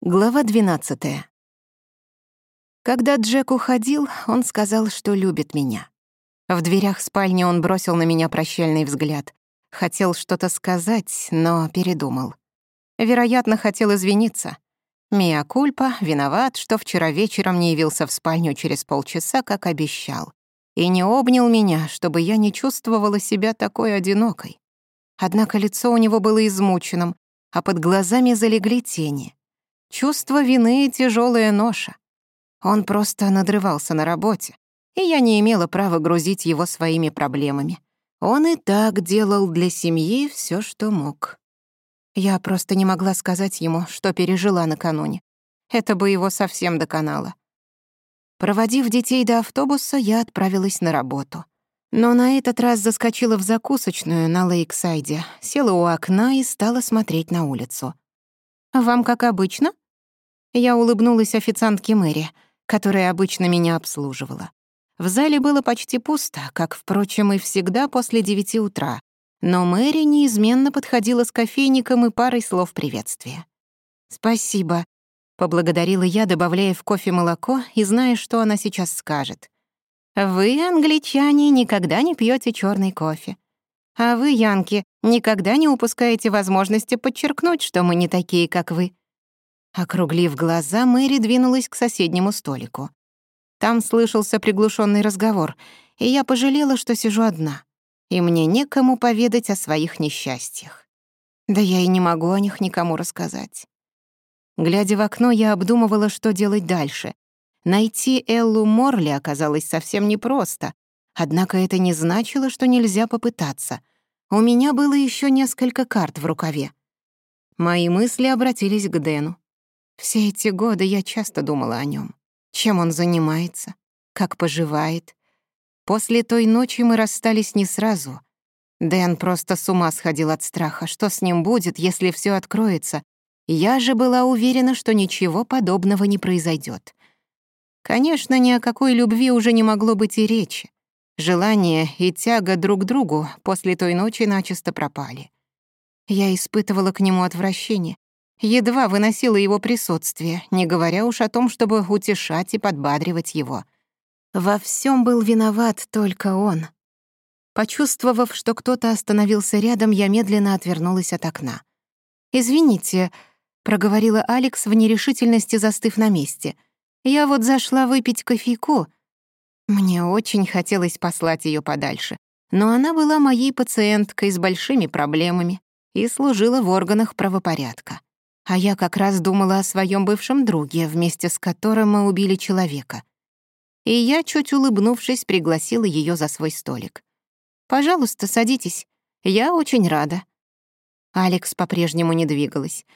Глава 12. Когда Джек уходил, он сказал, что любит меня. В дверях спальни он бросил на меня прощальный взгляд. Хотел что-то сказать, но передумал. Вероятно, хотел извиниться. Мия Кульпа виноват, что вчера вечером не явился в спальню через полчаса, как обещал, и не обнял меня, чтобы я не чувствовала себя такой одинокой. Однако лицо у него было измученным, а под глазами залегли тени — Чувство вины и тяжелая ноша. Он просто надрывался на работе, и я не имела права грузить его своими проблемами. Он и так делал для семьи все, что мог. Я просто не могла сказать ему, что пережила накануне. Это бы его совсем доконало. Проводив детей до автобуса, я отправилась на работу. Но на этот раз заскочила в закусочную на Лейксайде, села у окна и стала смотреть на улицу. «Вам как обычно?» Я улыбнулась официантке Мэри, которая обычно меня обслуживала. В зале было почти пусто, как, впрочем, и всегда после девяти утра, но Мэри неизменно подходила с кофейником и парой слов приветствия. «Спасибо», — поблагодарила я, добавляя в кофе молоко и зная, что она сейчас скажет. «Вы, англичане, никогда не пьете черный кофе. А вы, Янки, никогда не упускаете возможности подчеркнуть, что мы не такие, как вы». Округлив глаза, Мэри двинулась к соседнему столику. Там слышался приглушенный разговор, и я пожалела, что сижу одна, и мне некому поведать о своих несчастьях. Да я и не могу о них никому рассказать. Глядя в окно, я обдумывала, что делать дальше. Найти Эллу Морли оказалось совсем непросто, Однако это не значило, что нельзя попытаться. У меня было еще несколько карт в рукаве. Мои мысли обратились к Дэну. Все эти годы я часто думала о нем. Чем он занимается? Как поживает? После той ночи мы расстались не сразу. Дэн просто с ума сходил от страха, что с ним будет, если все откроется. Я же была уверена, что ничего подобного не произойдет. Конечно, ни о какой любви уже не могло быть и речи желание и тяга друг к другу после той ночи начисто пропали. Я испытывала к нему отвращение, едва выносила его присутствие, не говоря уж о том, чтобы утешать и подбадривать его. Во всем был виноват только он. Почувствовав, что кто-то остановился рядом, я медленно отвернулась от окна. «Извините», — проговорила Алекс в нерешительности, застыв на месте. «Я вот зашла выпить кофейку», мне очень хотелось послать ее подальше, но она была моей пациенткой с большими проблемами и служила в органах правопорядка. А я как раз думала о своем бывшем друге, вместе с которым мы убили человека. И я, чуть улыбнувшись, пригласила ее за свой столик. «Пожалуйста, садитесь. Я очень рада». Алекс по-прежнему не двигалась.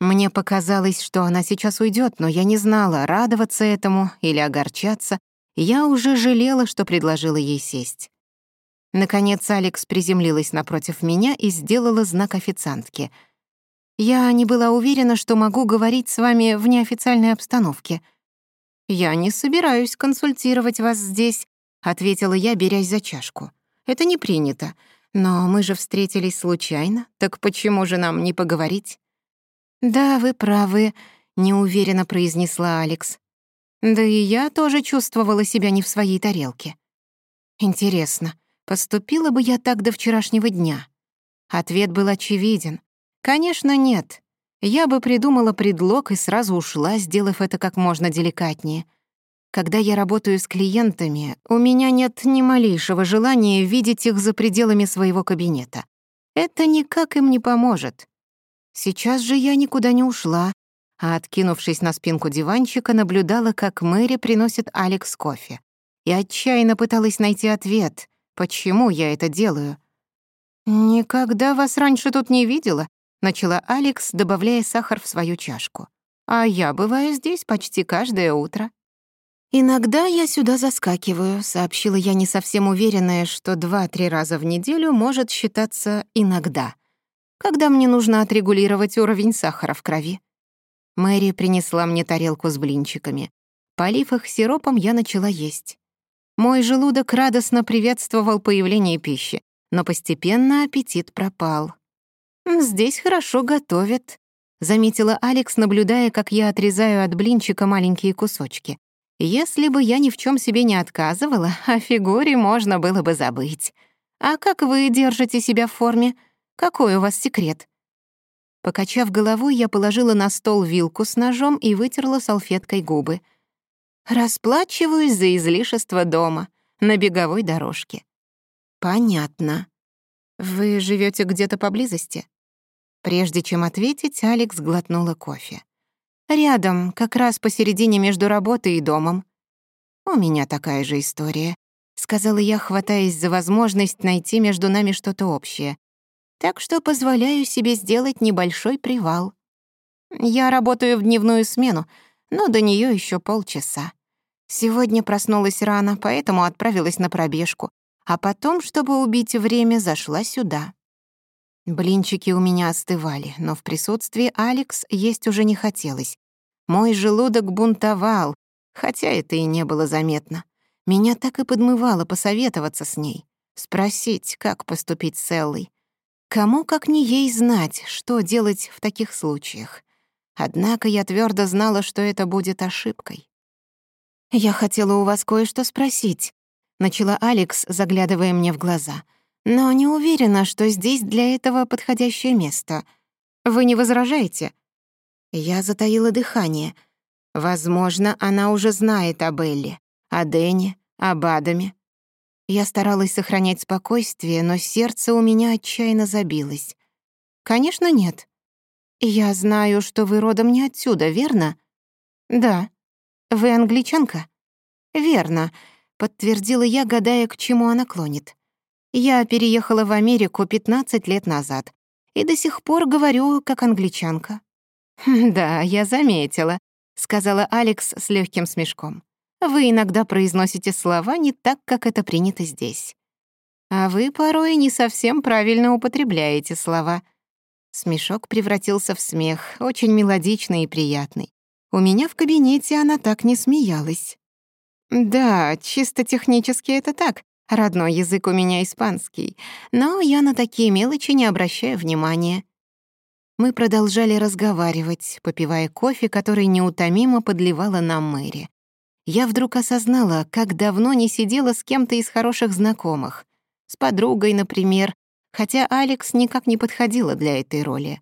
Мне показалось, что она сейчас уйдет, но я не знала, радоваться этому или огорчаться, я уже жалела, что предложила ей сесть. Наконец Алекс приземлилась напротив меня и сделала знак официантке. «Я не была уверена, что могу говорить с вами в неофициальной обстановке». «Я не собираюсь консультировать вас здесь», — ответила я, берясь за чашку. «Это не принято. Но мы же встретились случайно, так почему же нам не поговорить?» «Да, вы правы», — неуверенно произнесла Алекс. Да и я тоже чувствовала себя не в своей тарелке. Интересно, поступила бы я так до вчерашнего дня? Ответ был очевиден. Конечно, нет. Я бы придумала предлог и сразу ушла, сделав это как можно деликатнее. Когда я работаю с клиентами, у меня нет ни малейшего желания видеть их за пределами своего кабинета. Это никак А откинувшись на спинку диванчика, наблюдала, как Мэри приносит Алекс кофе. И отчаянно пыталась найти ответ, почему я это делаю. «Никогда вас раньше тут не видела», — начала Алекс, добавляя сахар в свою чашку. «А я бываю здесь почти каждое утро». «Иногда я сюда заскакиваю», — сообщила я не совсем уверенная, что два-три раза в неделю может считаться «иногда», когда мне нужно отрегулировать уровень сахара в крови. Мэри принесла мне тарелку с блинчиками. Полив их сиропом, я начала есть. Мой желудок радостно приветствовал появление пищи, но постепенно аппетит пропал. «Здесь хорошо готовят», — заметила Алекс, наблюдая, как я отрезаю от блинчика маленькие кусочки. «Если бы я ни в чем себе не отказывала, о фигуре можно было бы забыть. А как вы держите себя в форме? Какой у вас секрет?» Покачав головой, я положила на стол вилку с ножом и вытерла салфеткой губы. «Расплачиваюсь за излишество дома, на беговой дорожке». «Понятно. Вы живете где-то поблизости?» Прежде чем ответить, Алекс глотнула кофе. «Рядом, как раз посередине между работой и домом». «У меня такая же история», — сказала я, хватаясь за возможность найти между нами что-то общее так что позволяю себе сделать небольшой привал. Я работаю в дневную смену, но до нее еще полчаса. Сегодня проснулась рано, поэтому отправилась на пробежку, а потом, чтобы убить время, зашла сюда. Блинчики у меня остывали, но в присутствии Алекс есть уже не хотелось. Мой желудок бунтовал, хотя это и не было заметно. Меня так и подмывало посоветоваться с ней, спросить, как поступить с Эллой. Кому, как не ей, знать, что делать в таких случаях. Однако я твердо знала, что это будет ошибкой. «Я хотела у вас кое-что спросить», — начала Алекс, заглядывая мне в глаза. «Но не уверена, что здесь для этого подходящее место. Вы не возражаете?» Я затаила дыхание. Возможно, она уже знает об Элле, о Дэне, об Адаме. Я старалась сохранять спокойствие, но сердце у меня отчаянно забилось. «Конечно, нет. Я знаю, что вы родом не отсюда, верно?» «Да. Вы англичанка?» «Верно», — подтвердила я, гадая, к чему она клонит. «Я переехала в Америку 15 лет назад и до сих пор говорю как англичанка». «Да, я Вы иногда произносите слова не так, как это принято здесь. А вы порой не совсем правильно употребляете слова. Смешок превратился в смех, очень мелодичный и приятный. У меня в кабинете она так не смеялась. Да, чисто технически это так. Родной язык у меня испанский. Но я на такие мелочи не обращаю внимания. Мы продолжали разговаривать, попивая кофе, который неутомимо подливала нам Мэри. Я вдруг осознала, как давно не сидела с кем-то из хороших знакомых. С подругой, например. Хотя Алекс никак не подходила для этой роли.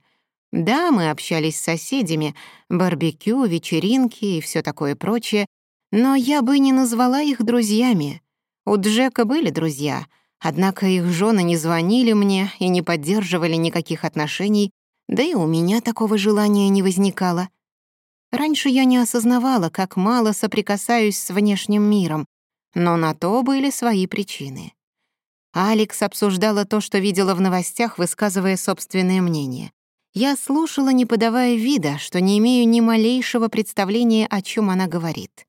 Да, мы общались с соседями, барбекю, вечеринки и все такое прочее, но я бы не назвала их друзьями. У Джека были друзья, однако их жены не звонили мне и не поддерживали никаких отношений, да и у меня такого желания не возникало. Раньше я не осознавала, как мало соприкасаюсь с внешним миром, но на то были свои причины. Алекс обсуждала то, что видела в новостях, высказывая собственное мнение. Я слушала, не подавая вида, что не имею ни малейшего представления, о чем она говорит.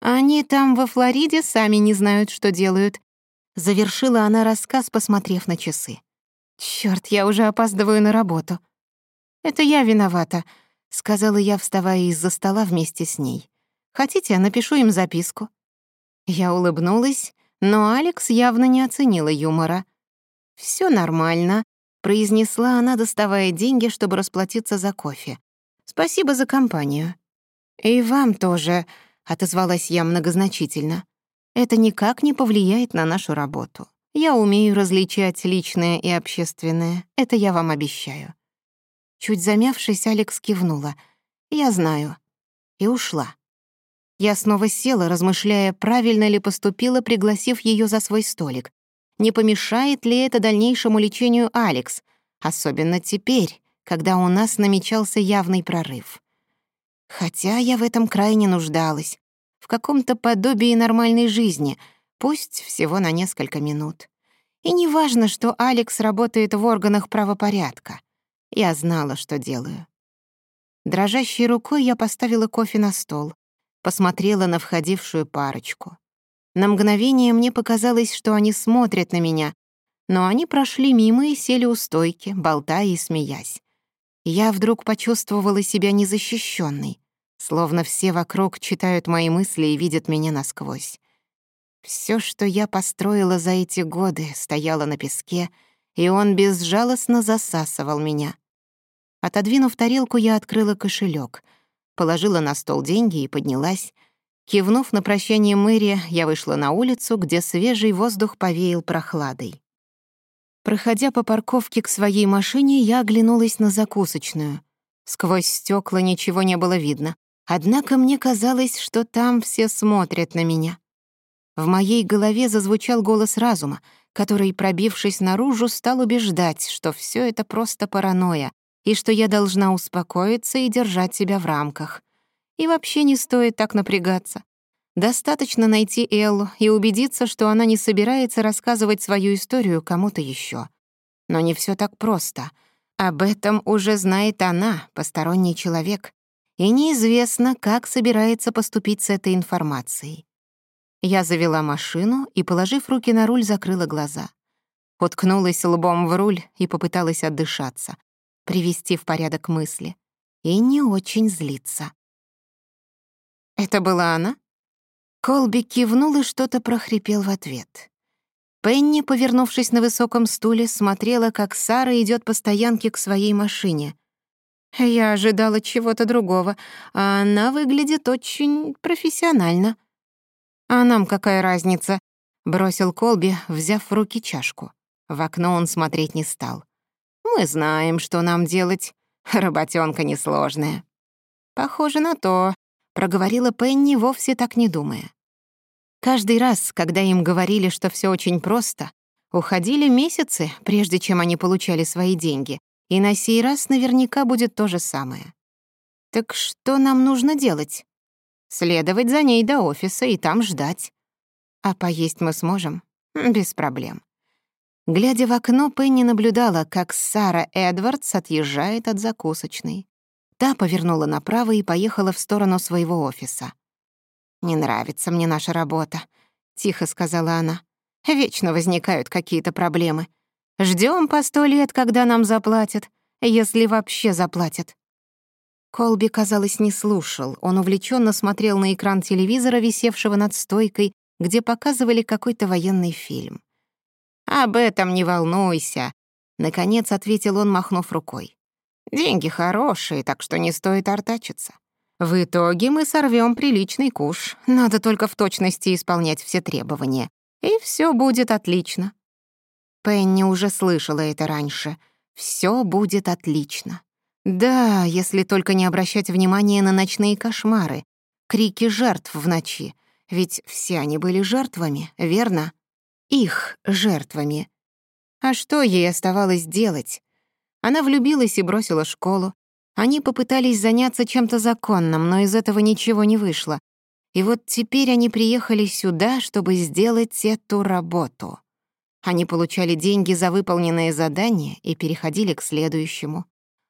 «Они там во Флориде сами не знают, что делают», — завершила она рассказ, посмотрев на часы. «Чёрт, я уже опаздываю на работу». «Это я виновата», сказала я, вставая из-за стола вместе с ней. «Хотите, я напишу им записку?» Я улыбнулась, но Алекс явно не оценила юмора. «Всё нормально», — произнесла она, доставая деньги, чтобы расплатиться за кофе. «Спасибо за компанию». «И вам тоже», — отозвалась я многозначительно. «Это никак не повлияет на нашу работу. Я умею различать личное и общественное, это я вам обещаю. Чуть замявшись, Алекс кивнула. «Я знаю». И ушла. Я снова села, размышляя, правильно ли поступила, пригласив ее за свой столик. Не помешает ли это дальнейшему лечению Алекс, особенно теперь, когда у нас намечался явный прорыв. Хотя я в этом крайне нуждалась, в каком-то подобии нормальной жизни, пусть всего на несколько минут. И не важно, что Алекс работает в органах правопорядка. Я знала, что делаю. Дрожащей рукой я поставила кофе на стол, посмотрела на входившую парочку. На мгновение мне показалось, что они смотрят на меня, но они прошли мимо и сели у стойки, болтая и смеясь. Я вдруг почувствовала себя незащищенной, словно все вокруг читают мои мысли и видят меня насквозь. Все, что я построила за эти годы, стояло на песке, и он безжалостно засасывал меня. Отодвинув тарелку, я открыла кошелек, положила на стол деньги и поднялась. Кивнув на прощание Мэри, я вышла на улицу, где свежий воздух повеял прохладой. Проходя по парковке к своей машине, я оглянулась на закусочную. Сквозь стекла ничего не было видно. Однако мне казалось, что там все смотрят на меня. В моей голове зазвучал голос разума, который, пробившись наружу, стал убеждать, что все это просто паранойя, и что я должна успокоиться и держать себя в рамках. И вообще не стоит так напрягаться. Достаточно найти Эллу и убедиться, что она не собирается рассказывать свою историю кому-то еще. Но не все так просто. Об этом уже знает она, посторонний человек, и неизвестно, как собирается поступить с этой информацией. Я завела машину и, положив руки на руль, закрыла глаза. Уткнулась лбом в руль и попыталась отдышаться, привести в порядок мысли, и не очень злиться. «Это была она?» Колби кивнул и что-то прохрипел в ответ. Пенни, повернувшись на высоком стуле, смотрела, как Сара идет по стоянке к своей машине. «Я ожидала чего-то другого, а она выглядит очень профессионально». «А нам какая разница?» — бросил Колби, взяв в руки чашку. В окно он смотреть не стал. Мы знаем, что нам делать. Работёнка несложная». «Похоже на то», — проговорила Пенни, вовсе так не думая. Каждый раз, когда им говорили, что всё очень просто, уходили месяцы, прежде чем они получали свои деньги, и на сей раз наверняка будет то же самое. «Так что нам нужно делать?» «Следовать за ней до офиса и там ждать». «А поесть мы сможем?» «Без проблем». Глядя в окно, Пенни наблюдала, как Сара Эдвардс отъезжает от закусочной. Та повернула направо и поехала в сторону своего офиса. «Не нравится мне наша работа», — тихо сказала она. «Вечно возникают какие-то проблемы. Ждем по сто лет, когда нам заплатят, если вообще заплатят». Колби, казалось, не слушал. Он увлеченно смотрел на экран телевизора, висевшего над стойкой, где показывали какой-то военный фильм. «Об этом не волнуйся», — наконец ответил он, махнув рукой. «Деньги хорошие, так что не стоит артачиться. В итоге мы сорвем приличный куш. Надо только в точности исполнять все требования. И все будет отлично. Пенни уже слышала это раньше. Все будет отлично. Да, если только не обращать внимания на ночные кошмары, крики жертв в ночи. Ведь все они были жертвами, верно? их жертвами. А что ей оставалось делать? Она влюбилась и бросила школу. Они попытались заняться чем-то законным, но из этого ничего не вышло. И вот теперь они приехали сюда, чтобы сделать эту работу. Они получали деньги за выполненные задания и переходили к следующему.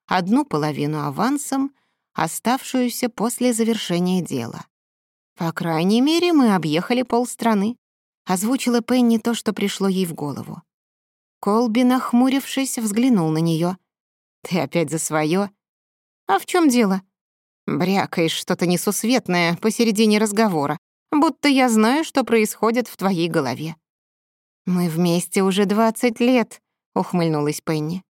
Одну половину авансом, оставшуюся после завершения дела. По крайней мере, мы объехали полстраны. озвучила Пенни то, что пришло ей в голову. Колби, нахмурившись, взглянул на нее. «Ты опять за свое? «А в чем дело?» «Брякаешь что-то несусветное посередине разговора, будто я знаю, что происходит в твоей голове». «Мы вместе уже двадцать лет», — ухмыльнулась Пенни.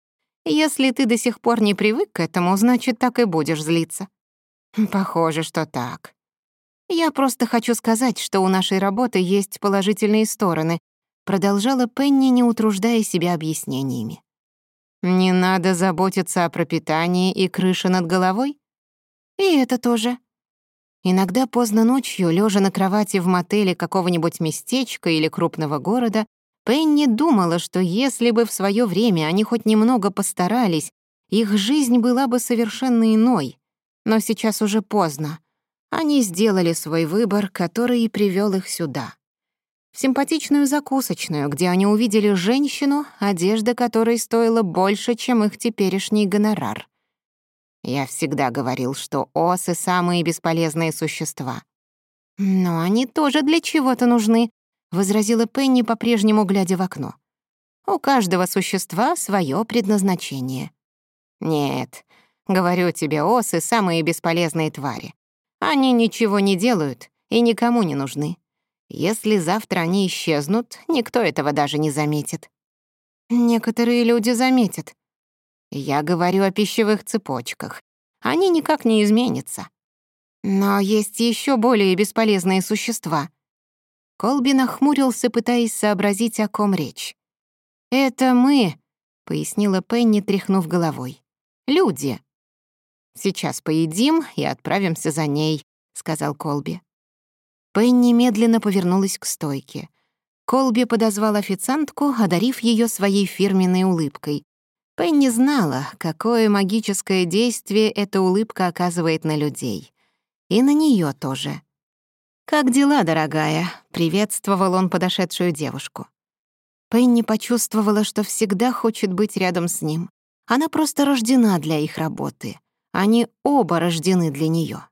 «Если ты до сих пор не привык к этому, значит, так и будешь злиться». «Похоже, что так. «Я просто хочу сказать, что у нашей работы есть положительные стороны», продолжала Пенни, не утруждая себя объяснениями. «Не надо заботиться о пропитании и крыше над головой?» «И это тоже». Иногда поздно ночью, лежа на кровати в мотеле какого-нибудь местечка или крупного города, Пенни думала, что если бы в свое время они хоть немного постарались, их жизнь была бы совершенно иной. Но сейчас уже поздно. Они сделали свой выбор, который и привёл их сюда. В симпатичную закусочную, где они увидели женщину, одежда которой стоила больше, чем их теперешний гонорар. Я всегда говорил, что осы — самые бесполезные существа. «Но они тоже для чего-то нужны», — возразила Пенни, по-прежнему глядя в окно. «У каждого существа своё предназначение». «Нет, говорю тебе, осы — самые бесполезные твари. Они ничего не делают и никому не нужны. Если завтра они исчезнут, никто этого даже не заметит. Некоторые люди заметят. Я говорю о пищевых цепочках. Они никак не изменятся. Но есть еще более бесполезные существа. Колби нахмурился, пытаясь сообразить, о ком речь. «Это мы», — пояснила Пенни, тряхнув головой. «Люди.«Сейчас поедим и отправимся за ней», — сказал Колби. Пенни медленно повернулась к стойке. Колби подозвал официантку, одарив ее своей фирменной улыбкой. Пенни знала, какое магическое действие эта улыбка оказывает на людей. И на нее тоже. «Как дела, дорогая?» — приветствовал он подошедшую девушку. Пенни почувствовала, что всегда хочет быть рядом с ним. Она просто рождена для их работы. Они оба рождены для нее.